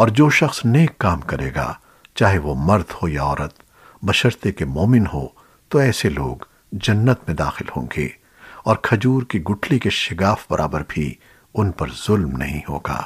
اور جو شخص نیک کام کرے گا، چاہے وہ مرد ہو یا عورت، بشرطے کہ مومن ہو، تو ایسے لوگ جنت میں داخل ہوں گے اور کھجور کی گٹھلی کے شگاف برابر بھی ان پر ظلم نہیں ہوگا۔